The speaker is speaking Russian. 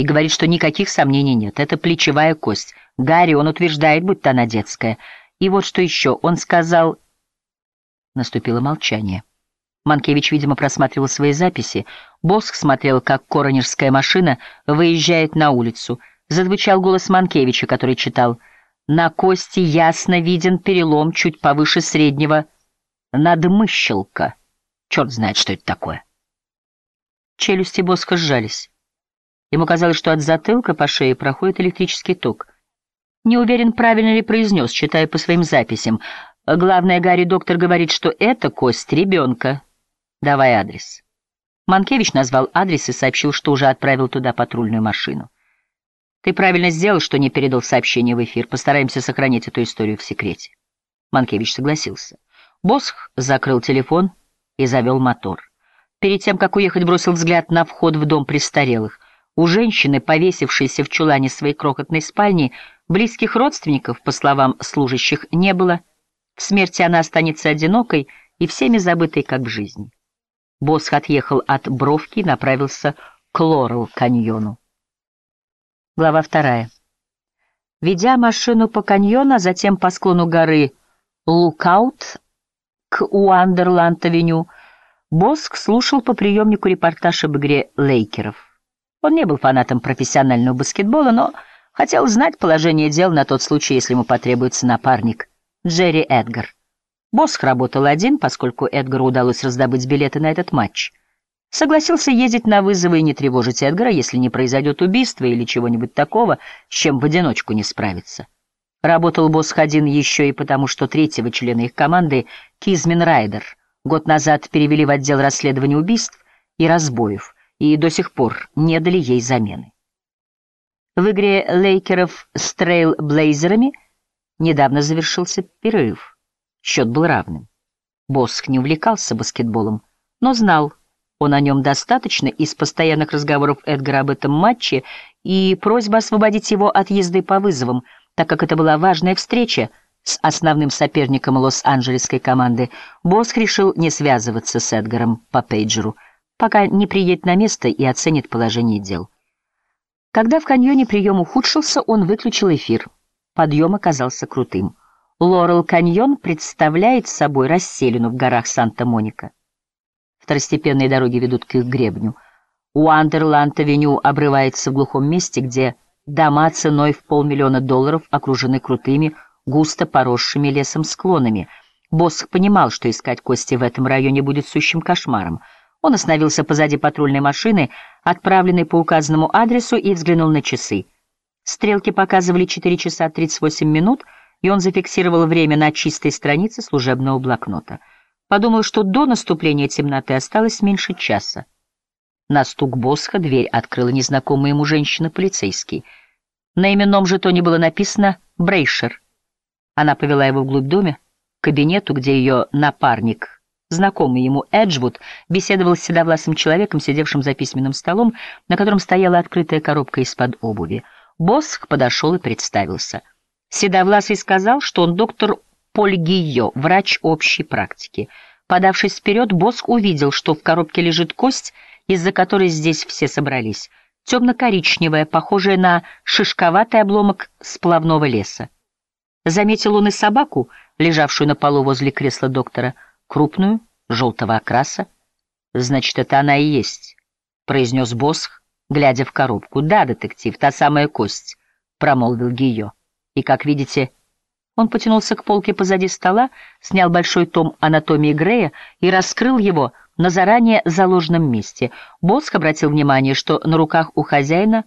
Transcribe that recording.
и говорит, что никаких сомнений нет. Это плечевая кость. Гарри, он утверждает, будто она детская. И вот что еще. Он сказал... Наступило молчание. Манкевич, видимо, просматривал свои записи. Боск смотрел, как коронерская машина выезжает на улицу. Зазвучал голос Манкевича, который читал «На кости ясно виден перелом чуть повыше среднего надмыщелка». Черт знает, что это такое. Челюсти Боска сжались. Ему казалось, что от затылка по шее проходит электрический ток. Не уверен, правильно ли произнес, читая по своим записям. Главное, Гарри доктор говорит, что это кость ребенка. Давай адрес. Манкевич назвал адрес и сообщил, что уже отправил туда патрульную машину. Ты правильно сделал, что не передал сообщение в эфир. Постараемся сохранить эту историю в секрете. Манкевич согласился. Босх закрыл телефон и завел мотор. Перед тем, как уехать, бросил взгляд на вход в дом престарелых. У женщины, повесившейся в чулане своей крохотной спальни, близких родственников, по словам служащих, не было. В смерти она останется одинокой и всеми забытой, как в жизни. Босх отъехал от Бровки и направился к Лорел-каньону. Глава вторая. Ведя машину по каньону, а затем по склону горы Лукаут к Уандерланд-авеню, Боск слушал по приемнику репортаж об игре Лейкеров. Он не был фанатом профессионального баскетбола, но хотел знать положение дел на тот случай, если ему потребуется напарник. Джерри Эдгар. Босх работал один, поскольку Эдгару удалось раздобыть билеты на этот матч. Согласился ездить на вызовы и не тревожить Эдгара, если не произойдет убийство или чего-нибудь такого, с чем в одиночку не справиться. Работал Босх один еще и потому, что третьего члена их команды, Кизмин Райдер, год назад перевели в отдел расследования убийств и разбоев, и до сих пор не дали ей замены. В игре Лейкеров с Трейл-Блейзерами недавно завершился перерыв. Счет был равным. Босх не увлекался баскетболом, но знал, он о нем достаточно из постоянных разговоров Эдгара об этом матче и просьба освободить его от езды по вызовам, так как это была важная встреча с основным соперником лос-анджелесской команды. Босх решил не связываться с Эдгаром по пейджеру, пока не приедет на место и оценит положение дел. Когда в каньоне прием ухудшился, он выключил эфир. Подъем оказался крутым. Лорел-каньон представляет собой расселину в горах Санта-Моника. Второстепенные дороги ведут к их гребню. Уандерланд-авеню обрывается в глухом месте, где дома ценой в полмиллиона долларов окружены крутыми, густо поросшими лесом склонами. Босх понимал, что искать кости в этом районе будет сущим кошмаром. Он остановился позади патрульной машины, отправленной по указанному адресу, и взглянул на часы. Стрелки показывали 4 часа 38 минут — и он зафиксировал время на чистой странице служебного блокнота. Подумал, что до наступления темноты осталось меньше часа. На стук Босха дверь открыла незнакомая ему женщина-полицейский. На именном жетоне было написано «Брейшер». Она повела его вглубь дома, к кабинету, где ее напарник, знакомый ему Эджвуд, беседовал с седовласым человеком, сидевшим за письменным столом, на котором стояла открытая коробка из-под обуви. Босх подошел и представился — Седовласый сказал, что он доктор Поль Гийо, врач общей практики. Подавшись вперед, Боск увидел, что в коробке лежит кость, из-за которой здесь все собрались, темно-коричневая, похожая на шишковатый обломок сплавного леса. Заметил он и собаку, лежавшую на полу возле кресла доктора, крупную, желтого окраса. «Значит, это она и есть», — произнес Босх, глядя в коробку. «Да, детектив, та самая кость», — промолвил Гийо. И, как видите, он потянулся к полке позади стола, снял большой том анатомии Грея и раскрыл его на заранее заложенном месте. Боск обратил внимание, что на руках у хозяина